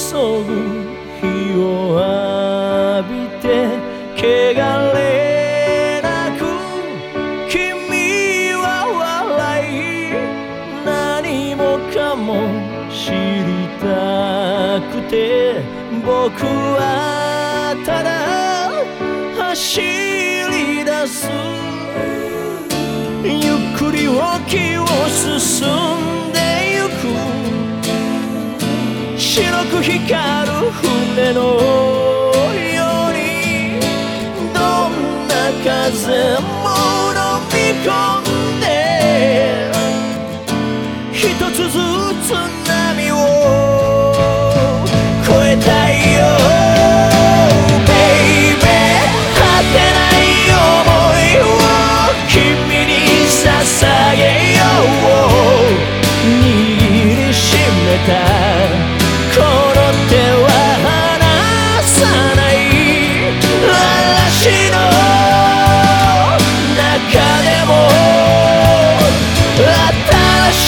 急ぐ日を浴びて汚れなく君は笑い何もかも知りたくて僕はただ走り出す。ゆっくり脇を進む。白く光る船の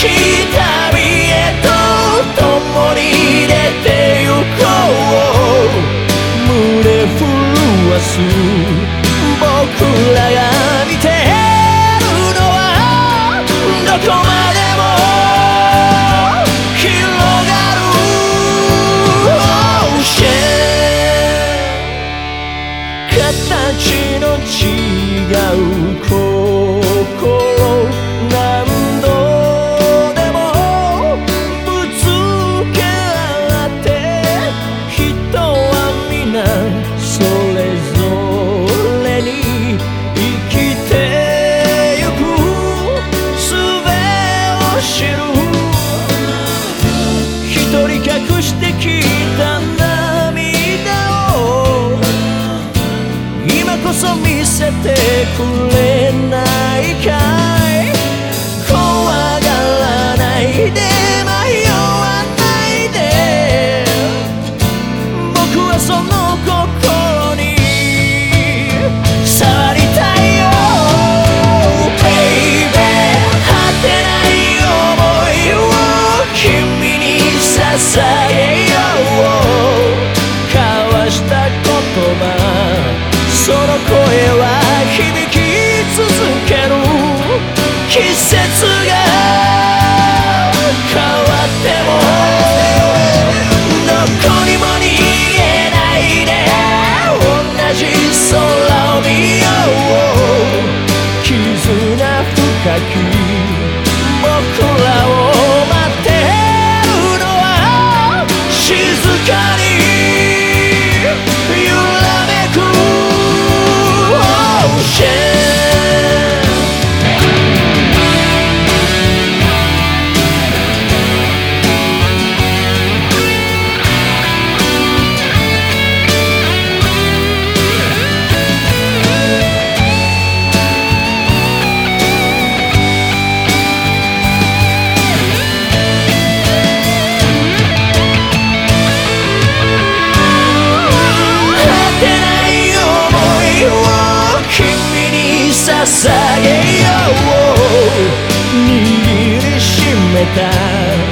光へと共に出てゆこう胸震わす僕らが見てるのはどこまで形の違う声今こそ見せてくれないかい?怖がらないで季節捧げよう。握りしめた。